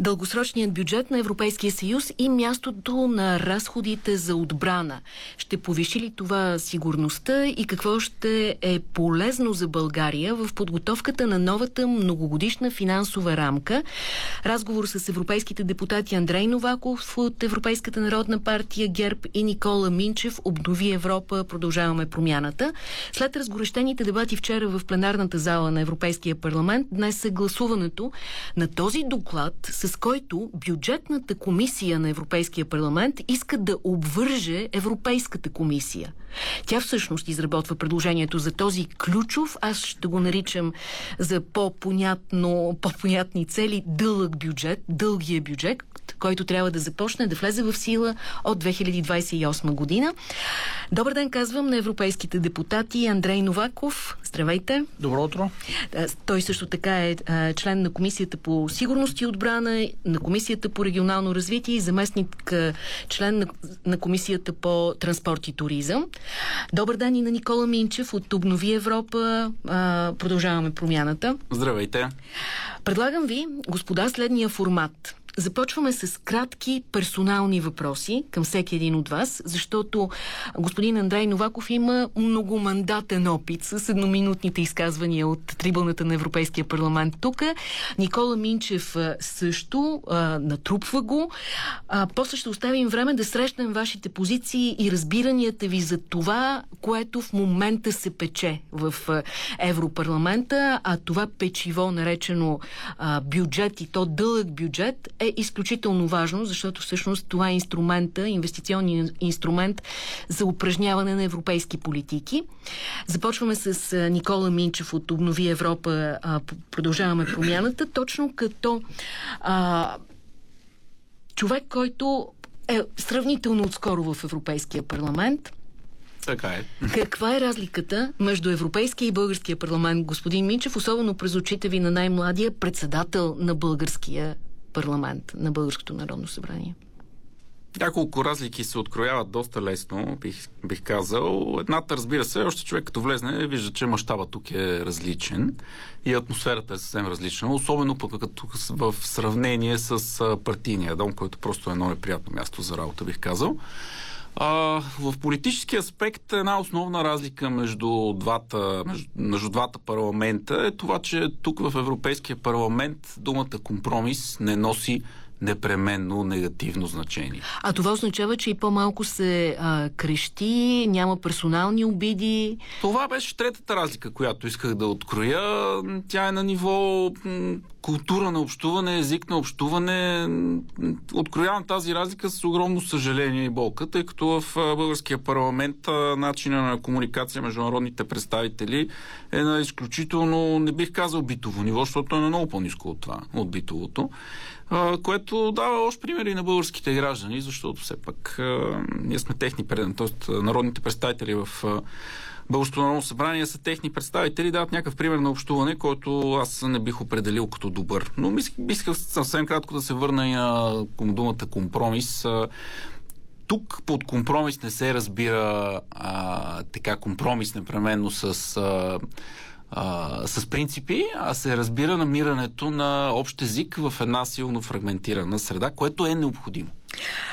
Дългосрочният бюджет на Европейския съюз и мястото на разходите за отбрана. Ще повиши ли това сигурността и какво ще е полезно за България в подготовката на новата многогодишна финансова рамка? Разговор с европейските депутати Андрей Новаков от Европейската народна партия ГЕРБ и Никола Минчев обнови Европа, продължаваме промяната. След разгорещените дебати вчера в пленарната зала на Европейския парламент, днес съгласуването на този доклад с който бюджетната комисия на Европейския парламент иска да обвърже Европейската комисия. Тя всъщност изработва предложението за този ключов, аз ще го наричам за по-понятно, по-понятни цели, дълъг бюджет, дългия бюджет, който трябва да започне да влезе в сила от 2028 година. Добър ден, казвам на европейските депутати Андрей Новаков. Здравейте. Добро утро. Той също така е член на Комисията по сигурност и отбрана, на Комисията по регионално развитие и заместник член на, на Комисията по транспорт и туризъм. Добър ден и на Никола Минчев от Обнови Европа. Продължаваме промяната. Здравейте. Предлагам ви, господа, следния формат. Започваме с кратки персонални въпроси към всеки един от вас, защото господин Андрей Новаков има многомандатен опит с едноминутните изказвания от трибуната на Европейския парламент тук. Никола Минчев също а, натрупва го. А, после ще оставим време да срещнем вашите позиции и разбиранията ви за това, което в момента се пече в Европарламента, а това печиво, наречено а, бюджет и то дълъг бюджет, е изключително важно, защото всъщност това е инструмента, инвестиционният инструмент за упражняване на европейски политики. Започваме с Никола Минчев от Обнови Европа. Продължаваме промяната, точно като а, човек, който е сравнително отскоро в Европейския парламент. Така е. Каква е разликата между Европейския и Българския парламент, господин Минчев, особено през очите ви на най-младия председател на Българския парламент на Българското народно събрание? Няколко разлики се открояват доста лесно, бих, бих казал. Едната, разбира се, още човек като влезне, вижда, че мащаба тук е различен и атмосферата е съвсем различна, особено пък като в сравнение с партийния дом, който просто е едно неприятно място за работа, бих казал. А, в политически аспект една основна разлика между двата, между, между двата парламента е това, че тук в Европейския парламент думата компромис не носи непременно негативно значение. А това означава, че и по-малко се а, крещи, няма персонални обиди? Това беше третата разлика, която исках да откроя. Тя е на ниво култура на общуване, език на общуване. Откроявам тази разлика с огромно съжаление и болка, тъй като в българския парламент начина на комуникация между народните представители е на изключително, не бих казал битово ниво, защото е на много по-низко от това, от битовото което дава още примери на българските граждани, защото все пак ние сме техни, т.е. народните представители в Българското народно събрание са техни представители, дават някакъв пример на общуване, който аз не бих определил като добър. Но исках съвсем кратко да се върна и на думата компромис тук под компромис не се разбира а, така компромис непременно с а, а, с принципи, а се разбира намирането на общ език в една силно фрагментирана среда, което е необходимо.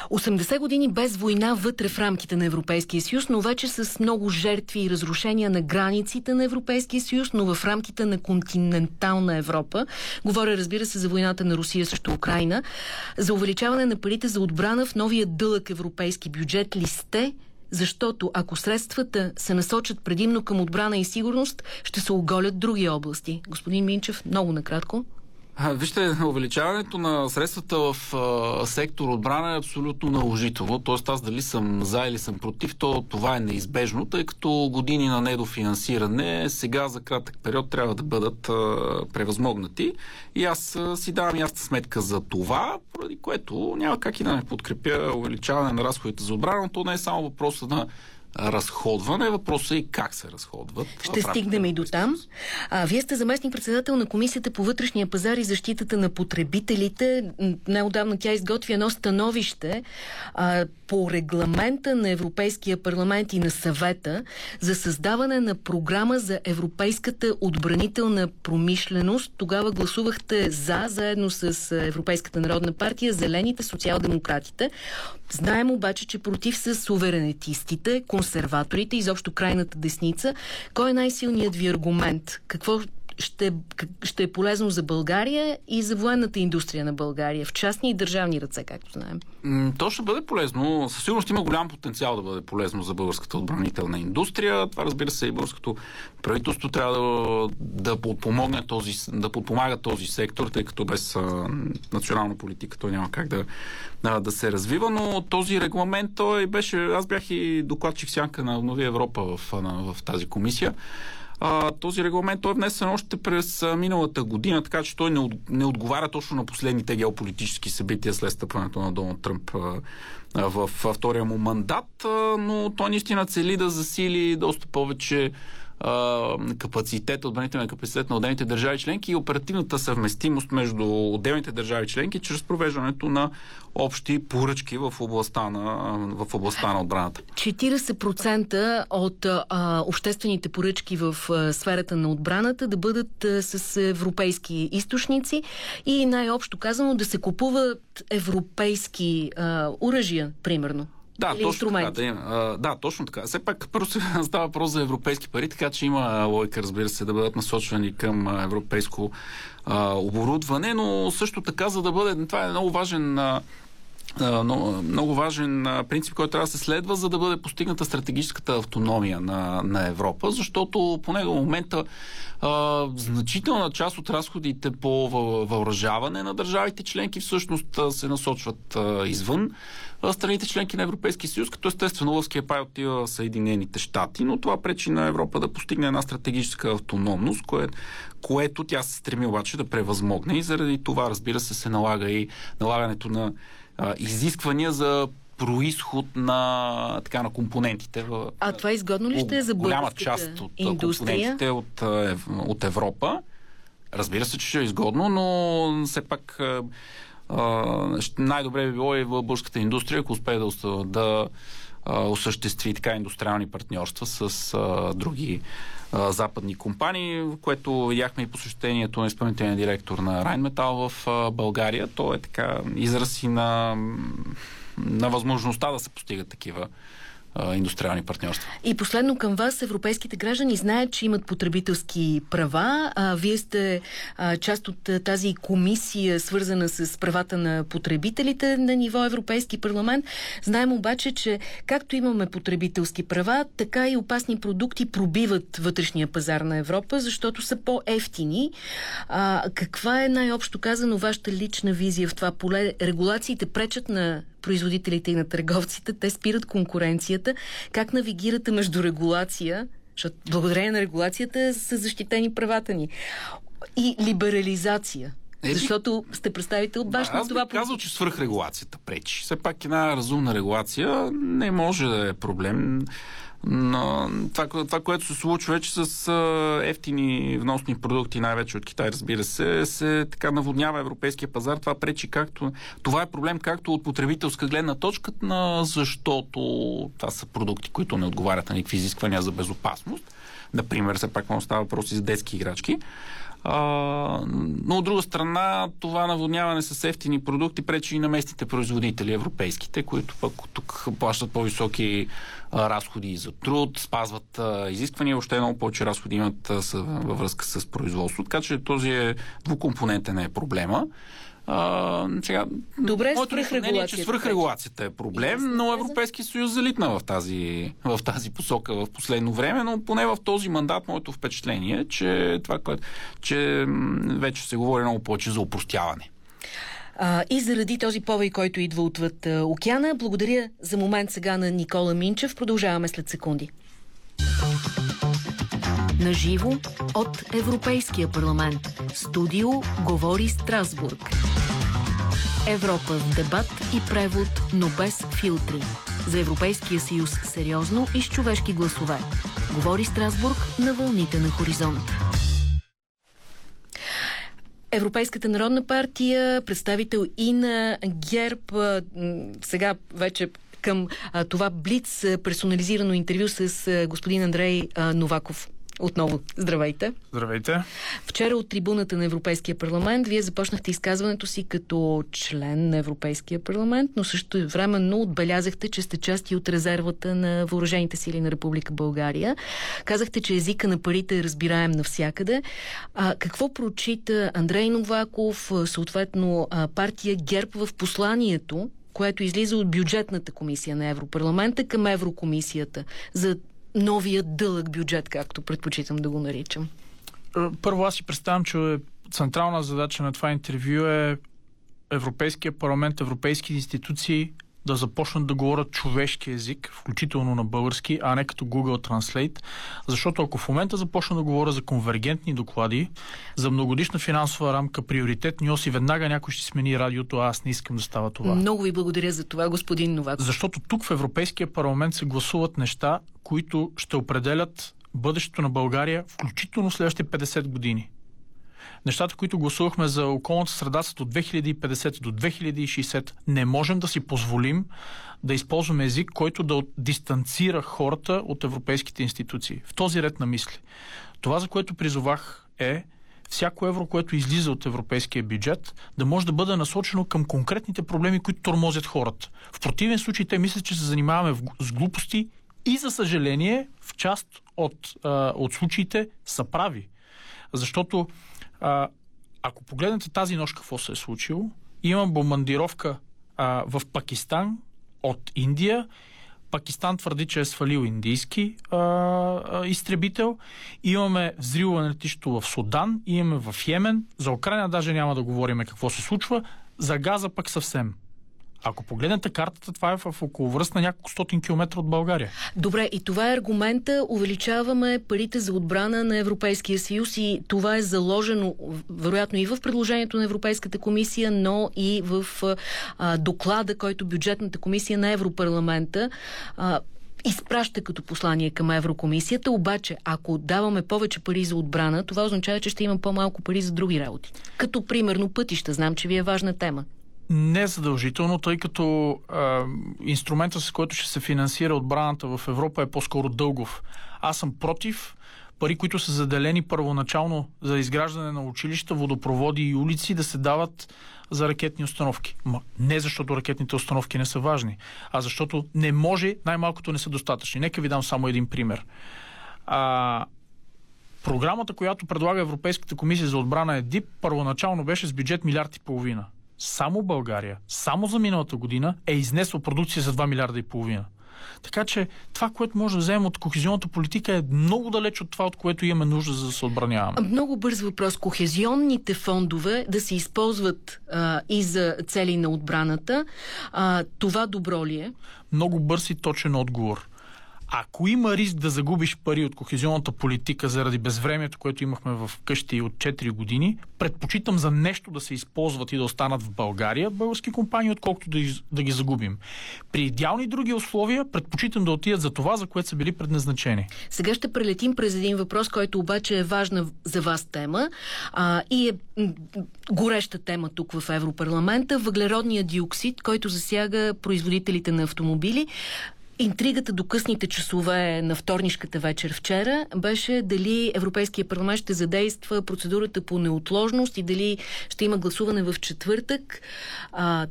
80 години без война вътре в рамките на Европейския съюз, но вече с много жертви и разрушения на границите на Европейския съюз, но в рамките на континентална Европа. Говоря, разбира се, за войната на Русия срещу Украина. За увеличаване на парите за отбрана в новия дълъг европейски бюджет ли сте защото ако средствата се насочат предимно към отбрана и сигурност, ще се оголят други области. Господин Минчев, много накратко. Вижте, увеличаването на средствата в а, сектор отбрана е абсолютно наложително. Тоест аз дали съм за или съм против, то това е неизбежно, тъй като години на недофинансиране сега за кратък период трябва да бъдат а, превъзмогнати. И аз а, си давам ясна сметка за това, поради което няма как и да не подкрепя увеличаване на разходите за отбрана, но то не е само въпроса на разходване. Въпросът е и как се разходват. Ще стигнем и до там. А, вие сте заместник председател на Комисията по вътрешния пазар и защитата на потребителите. Неодавна тя изготви едно становище а, по регламента на Европейския парламент и на съвета за създаване на програма за европейската отбранителна промишленост. Тогава гласувахте за, заедно с Европейската народна партия, зелените, социал-демократите. Знаем обаче, че против са суверенетистите, консерваторите, изобщо крайната десница. Кой е най-силният ви аргумент? Какво ще, ще е полезно за България и за военната индустрия на България, в частни и държавни ръце, както знаем? То ще бъде полезно. Със сигурност има голям потенциал да бъде полезно за българската отбранителна индустрия. Това, разбира се, и българското правителство трябва да, да, подпомогне този, да подпомага този сектор, тъй като без а, национална политика той няма как да, да, да се развива. Но този регламент, той беше... Аз бях и докладчик сянка на Нови Европа в, на, в тази комисия. А, този регламент той е внесен още през миналата година, така че той не, от, не отговаря точно на последните геополитически събития след стъпването на Доналд Тръмп а, а, във втория му мандат, а, но той наистина цели да засили доста повече капацитет, отбранителен капацитет на отделните държави членки и оперативната съвместимост между отделните държави членки чрез провеждането на общи поръчки в областта на, в областта на отбраната. 40% от а, обществените поръчки в а, сферата на отбраната да бъдат а, с европейски източници и най-общо казано да се купуват европейски а, оръжия, примерно. Да, Или точно така, да, има. да, точно така. Все пак се става въпрос за европейски пари, така че има логика, разбира се, да бъдат насочвани към европейско а, оборудване, но също така, за да бъде... Това е много важен а, много важен принцип, който трябва да се следва, за да бъде постигната стратегическата автономия на, на Европа, защото поне до момента а, значителна част от разходите по въоръжаване на държавите членки всъщност се насочват а, извън страните членки на Европейския съюз, като естествено лъвския пай отива Съединените щати, но това пречи на Европа да постигне една стратегическа автономност, кое, което тя се стреми обаче да превъзмогне и заради това, разбира се, се налага и налагането на а, изисквания за происход на, така, на компонентите. А това изгодно ли ще е за голяма част от индустрия? компонентите от, от Европа? Разбира се, че ще е изгодно, но все пак най-добре би било и в българската индустрия, ако успее да, да осъществи така индустриални партньорства с а, други а, западни компании, което видяхме и посещението на изпълнителния директор на Райнметал в а, България. То е така израз и на, на възможността да се постигат такива индустриални партньорства. И последно към вас, европейските граждани знаят, че имат потребителски права. А, вие сте а, част от тази комисия, свързана с правата на потребителите на ниво Европейски парламент. Знаем обаче, че както имаме потребителски права, така и опасни продукти пробиват вътрешния пазар на Европа, защото са по-ефтини. каква е най-общо казано вашата лична визия в това поле? Регулациите пречат на производителите и на търговците, те спират конкуренцията. Как навигирате между регулация, защото благодарение на регулацията са защитени правата ни, и либерализация? Е, Защото сте представител баш да, на това... Аз казал, че свръхрегулацията пречи. Все пак една разумна регулация не може да е проблем. Но това, това, което се случва е, че с ефтини вносни продукти, най-вече от Китай, разбира се, се така наводнява европейския пазар. Това пречи както... Това е проблем както от потребителска гледна точка, на защото това са продукти, които не отговарят на никакви изисквания за безопасност. Например, все пак може става въпроси за детски играчки. А, но от друга страна, това наводняване с ефтини продукти пречи и на местните производители, европейските, които пък тук плащат по-високи а, разходи за труд, спазват а, изисквания, още много повече разходи имат а, с, във връзка с производство. Така че този е двукомпонентен е проблема. А, сега, Добре, моето мнение е, че свръхрегулацията е проблем, но Европейския съюз залитна в тази, в тази посока в последно време, но поне в този мандат моето впечатление е, че, това, че вече се говори много повече за упростяване. А, и заради този повей, който идва отвъд океана, благодаря за момент сега на Никола Минчев. Продължаваме след секунди. Наживо от Европейския парламент. Студио Говори Страсбург. Европа в дебат и превод, но без филтри. За Европейския съюз сериозно и с човешки гласове. Говори Страсбург на вълните на хоризонт. Европейската народна партия, представител и на ГЕРБ, сега вече към това блиц персонализирано интервю с господин Андрей Новаков. Отново, здравейте. Здравейте. Вчера от трибуната на Европейския парламент вие започнахте изказването си като член на Европейския парламент, но също временно отбелязахте, че сте части от резервата на въоръжените сили на Република България. Казахте, че езика на парите е разбираем навсякъде. А, какво прочита Андрей Новаков, съответно партия ГЕРБ в посланието, което излиза от бюджетната комисия на Европарламента към Еврокомисията за новия дълъг бюджет, както предпочитам да го наричам? Е, първо аз си представям, че централна задача на това интервю е Европейския парламент, европейски институции да започнат да говорят човешки език, включително на български, а не като Google Translate. Защото ако в момента започна да говоря за конвергентни доклади, за многодишна финансова рамка, приоритетни оси, веднага някой ще смени радиото, а аз не искам да става това. Много ви благодаря за това, господин Новак. Защото тук в Европейския парламент се гласуват неща, които ще определят бъдещето на България, включително следващите 50 години. Нещата, които гласувахме за околната среда са от 2050 до 2060. Не можем да си позволим да използваме език, който да дистанцира хората от европейските институции. В този ред на мисли. Това, за което призовах е всяко евро, което излиза от европейския бюджет, да може да бъде насочено към конкретните проблеми, които тормозят хората. В противен случай те мислят, че се занимаваме с глупости и за съжаление в част от, от случаите са прави. Защото а, ако погледнете тази нощ какво се е случило, има бомбардировка а, в Пакистан от Индия. Пакистан твърди, че е свалил индийски а, а, изтребител. Имаме взриване на летището в Судан, имаме в Йемен. За Украина даже няма да говорим какво се случва. За Газа пък съвсем. Ако погледнете картата, това е в около връст на няколко стотин километра от България. Добре, и това е аргумента. Увеличаваме парите за отбрана на Европейския съюз и това е заложено, вероятно, и в предложението на Европейската комисия, но и в а, доклада, който бюджетната комисия на Европарламента а, изпраща като послание към Еврокомисията, обаче ако даваме повече пари за отбрана, това означава, че ще има по-малко пари за други работи. Като примерно пътища. Знам, че ви е важна тема. Не задължително, тъй като а, инструмента, с който ще се финансира отбраната в Европа е по-скоро дългов. Аз съм против пари, които са заделени първоначално за изграждане на училища, водопроводи и улици да се дават за ракетни установки. Ма, не защото ракетните установки не са важни, а защото не може, най-малкото не са достатъчни. Нека ви дам само един пример. А, програмата, която предлага Европейската комисия за отбрана е ДИП, първоначално беше с бюджет милиард и половина само България, само за миналата година е изнесла продукция за 2 милиарда и половина. Така че това, което може да вземем от кохезионната политика е много далеч от това, от което имаме нужда за да се отбраняваме. Много бърз въпрос. Кохезионните фондове да се използват а, и за цели на отбраната, а, това добро ли е? Много бърз и точен отговор. Ако има риск да загубиш пари от кохезионната политика заради безвремието, което имахме в къщи от 4 години, предпочитам за нещо да се използват и да останат в България български компании, отколкото да, да ги загубим. При идеални други условия предпочитам да отидат за това, за което са били предназначени. Сега ще прелетим през един въпрос, който обаче е важна за вас тема а, и е гореща тема тук в Европарламента. Въглеродния диоксид, който засяга производителите на автомобили. Интригата до късните часове на вторнишката вечер вчера беше дали Европейския парламент ще задейства процедурата по неотложност и дали ще има гласуване в четвъртък,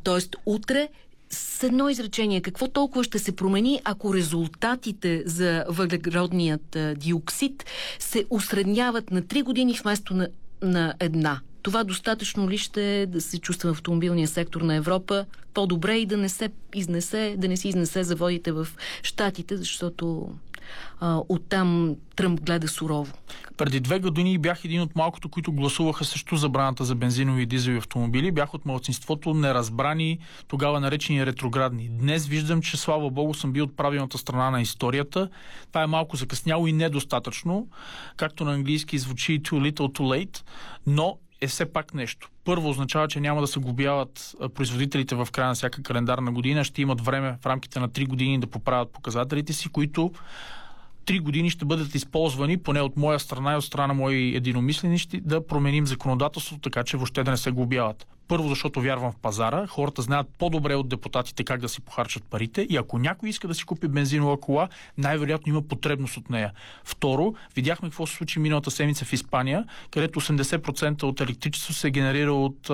т.е. утре. С едно изречение, какво толкова ще се промени, ако резултатите за въглеродният диоксид се усредняват на 3 години вместо на, на една? Това достатъчно ли ще е да се чувства автомобилния сектор на Европа по-добре и да не се изнесе, да не си изнесе заводите в Штатите, защото а, оттам Тръмп гледа сурово. Преди две години бях един от малкото, които гласуваха също забраната за бензинови и дизелови автомобили. Бях от младсинството неразбрани, тогава наречени ретроградни. Днес виждам, че слава богу съм бил от правилната страна на историята. Това е малко закъсняло и недостатъчно. Както на английски звучи too little too late, но е все пак нещо. Първо означава, че няма да се глобяват производителите в края на всяка календарна година, ще имат време в рамките на 3 години да поправят показателите си, които три години ще бъдат използвани, поне от моя страна и от страна на мои единомисленищи, да променим законодателството, така че въобще да не се глобяват. Първо, защото вярвам в пазара. Хората знаят по-добре от депутатите как да си похарчат парите и ако някой иска да си купи бензинова кола, най-вероятно има потребност от нея. Второ, видяхме какво се случи миналата седмица в Испания, където 80% от електричество се генерира от,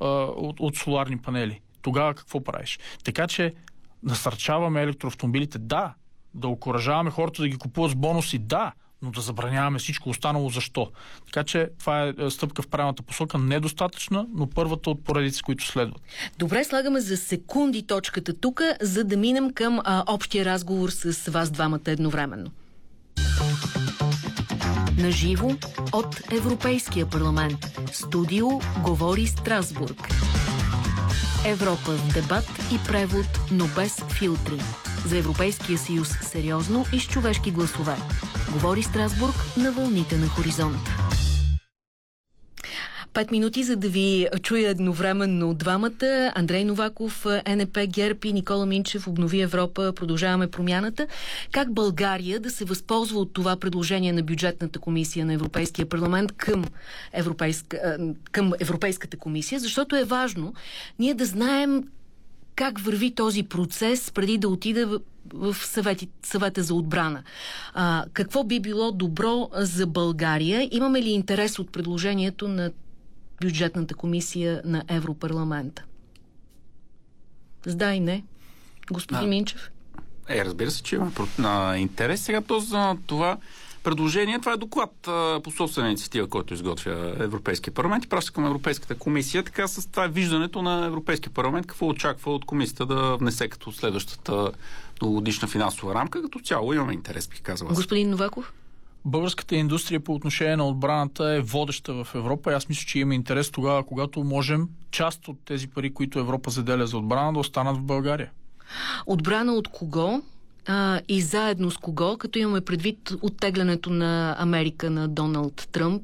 от, от соларни панели. Тогава какво правиш? Така че насърчаваме електроавтомобилите. Да, да окоръжаваме хората да ги купуват с бонуси, да, но да забраняваме всичко останало, защо? Така че това е, е стъпка в правилната посока, недостатъчна, но първата от поредици, които следват. Добре, слагаме за секунди точката тук, за да минем към а, общия разговор с вас двамата едновременно. Наживо от Европейския парламент. Студио Говори Страсбург. Европа в дебат и превод, но без филтри. За Европейския съюз сериозно и с човешки гласове. Говори Страсбург на вълните на хоризонта. Пет минути, за да ви чуя едновременно двамата. Андрей Новаков, НП, ГЕРБ и Никола Минчев, Обнови Европа, продължаваме промяната. Как България да се възползва от това предложение на бюджетната комисия на Европейския парламент към, Европейска, към Европейската комисия, защото е важно ние да знаем как върви този процес преди да отиде в, в съвети, съвета за отбрана. А, какво би било добро за България? Имаме ли интерес от предложението на бюджетната комисия на Европарламента? Сда и не. Господин а, Минчев. Е, разбира се, че има интерес. Сега то за това предложение. Това е доклад по собствена инициатива, който изготвя Европейския парламент и праща към Европейската комисия. Така с това е виждането на Европейския парламент, какво очаква от комисията да внесе като следващата многогодишна финансова рамка. Като цяло имаме интерес, бих казал. Господин Новаков? Българската индустрия по отношение на отбраната е водеща в Европа. Аз мисля, че има интерес тогава, когато можем част от тези пари, които Европа заделя за отбрана, да останат в България. Отбрана от кого? А, и заедно с кого, като имаме предвид оттеглянето на Америка на Доналд Тръмп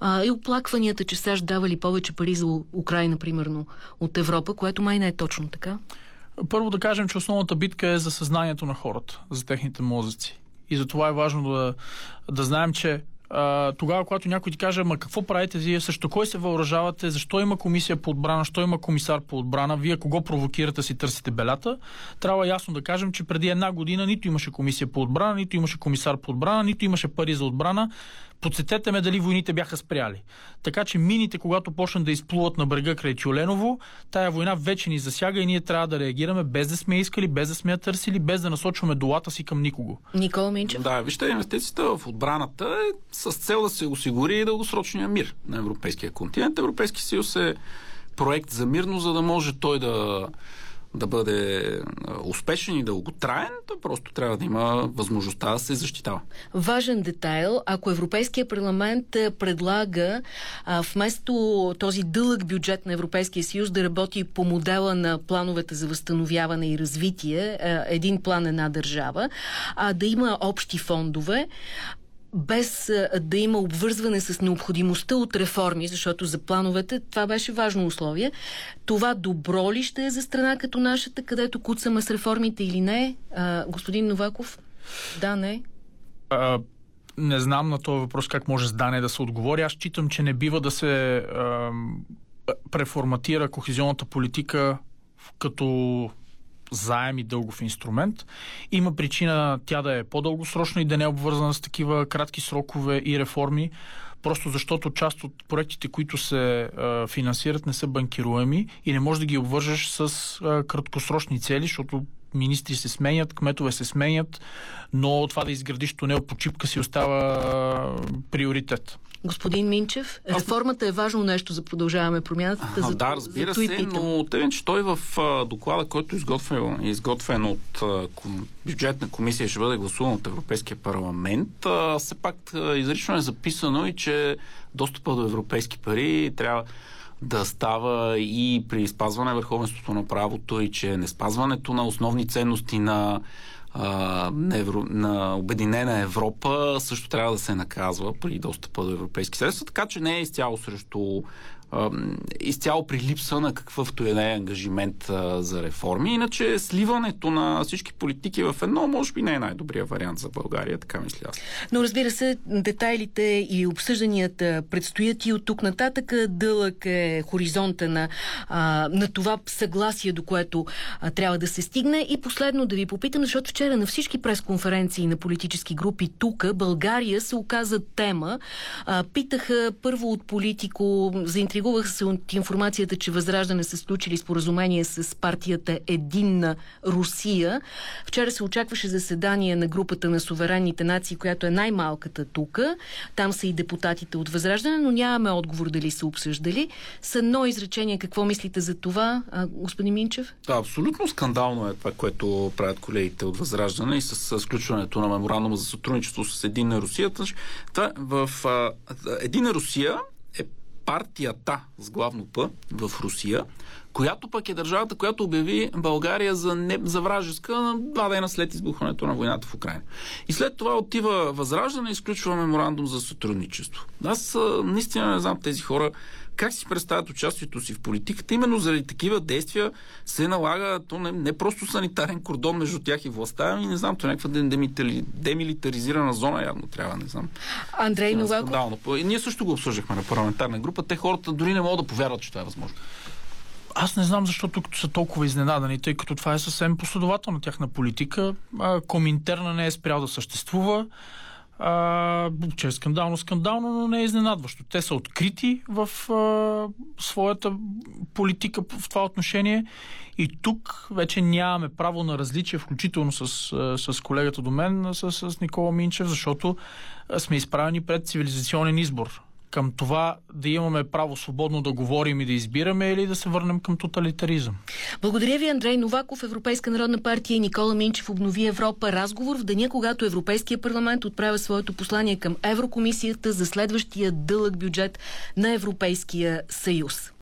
а, и оплакванията, че САЩ давали повече пари за Украина, примерно, от Европа, което май не е точно така? Първо да кажем, че основната битка е за съзнанието на хората, за техните мозъци. И за това е важно да, да знаем, че а, тогава, когато някой ти каже, ма какво правите вие, също кой се въоръжавате, защо има комисия по отбрана, защо има комисар по отбрана, вие кого провокирате си търсите белята, трябва ясно да кажем, че преди една година нито имаше комисия по отбрана, нито имаше комисар по отбрана, нито имаше пари за отбрана. Подсетете ме дали войните бяха спряли. Така че мините, когато почнат да изплуват на брега край Тюленово, тая война вече ни засяга и ние трябва да реагираме без да сме искали, без да сме я търсили, без да насочваме долата си към никого. Никола Минчев. Да, вижте, инвестицията в отбраната е с цел да се осигури дългосрочния мир на Европейския континент. Европейски съюз е проект за мирно, за да може той да да бъде успешен и дълготраен, то просто трябва да има възможността да се защитава. Важен детайл, ако Европейския парламент предлага а, вместо този дълъг бюджет на Европейския съюз да работи по модела на плановете за възстановяване и развитие, а, един план една държава, а да има общи фондове, без да има обвързване с необходимостта от реформи, защото за плановете това беше важно условие. Това добро ли ще е за страна като нашата, където куцаме с реформите или не? А, господин Новаков? Да, не? А, не знам на този въпрос как може с Дане да се отговори. Аз считам, че не бива да се а, преформатира кохезионната политика като заем и дългов инструмент. Има причина тя да е по-дългосрочна и да не е обвързана с такива кратки срокове и реформи, просто защото част от проектите, които се а, финансират, не са банкируеми и не можеш да ги обвържеш с а, краткосрочни цели, защото министри се сменят, кметове се сменят, но това да изградиш тунел по чипка си остава а, приоритет. Господин Минчев, реформата е важно нещо за продължаваме промяната. А, за, да, разбира за се, но тъй, че той в а, доклада, който е изготвен, изготвен от а, бюджетна комисия, ще бъде гласуван от Европейския парламент, а, все пак а, изрично е записано и че достъпа до европейски пари трябва да става и при спазване върховенството на правото и че не спазването на основни ценности на а, Евро, на Обединена Европа също трябва да се наказва при достъпа до европейски средства, така че не е изцяло срещу изцяло при липса на какъвто е не ангажимент за реформи. Иначе сливането на всички политики в едно може би не е най-добрият вариант за България, така мисля аз. Но разбира се, детайлите и обсъжданията предстоят и от тук нататък. Дълъг е хоризонта на, на това съгласие, до което трябва да се стигне. И последно да ви попитам, защото вчера на всички пресконференции на политически групи тук България се оказа тема. Питаха първо от политико за Интригувах се от информацията, че Възраждане са сключили споразумение с партията Единна Русия. Вчера се очакваше заседание на групата на суверенните нации, която е най-малката тук. Там са и депутатите от Възраждане, но нямаме отговор дали са обсъждали. С едно изречение, какво мислите за това, господин Минчев? Да, абсолютно скандално е това, което правят колегите от Възраждане и с сключването на меморандума за сътрудничество с Единна Русия. Това, в Единна Русия партията с главно П в Русия, която пък е държавата, която обяви България за, не, за вражеска два дена след избухването на войната в Украина. И след това отива Възраждане и изключва меморандум за сътрудничество. Аз наистина не знам тези хора как си представят участието си в политиката. Именно заради такива действия се налага то не, не просто санитарен кордон между тях и властта, ами не знам, то е някаква демилитаризирана зона явно трябва, не знам. Андрей Новаков? Ние също го обсъждахме на парламентарна група. Те хората дори не могат да повярват, че това е възможно. Аз не знам защо тук са толкова изненадани, тъй като това е съвсем последователна тяхна политика. Коминтерна не е спрял да съществува че е скандално, скандално, но не е изненадващо. Те са открити в а, своята политика в това отношение и тук вече нямаме право на различие, включително с, с колегата до мен, с, с Никола Минчев, защото сме изправени пред цивилизационен избор към това да имаме право свободно да говорим и да избираме или да се върнем към тоталитаризъм. Благодаря ви, Андрей Новаков, Европейска народна партия и Никола Минчев обнови Европа. Разговор в деня, когато Европейския парламент отправя своето послание към Еврокомисията за следващия дълъг бюджет на Европейския съюз.